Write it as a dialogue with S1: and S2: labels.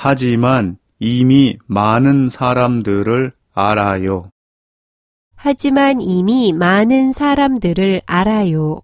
S1: 하지만 이미 많은 사람들을 알아요.
S2: 하지만 이미 많은 사람들을 알아요.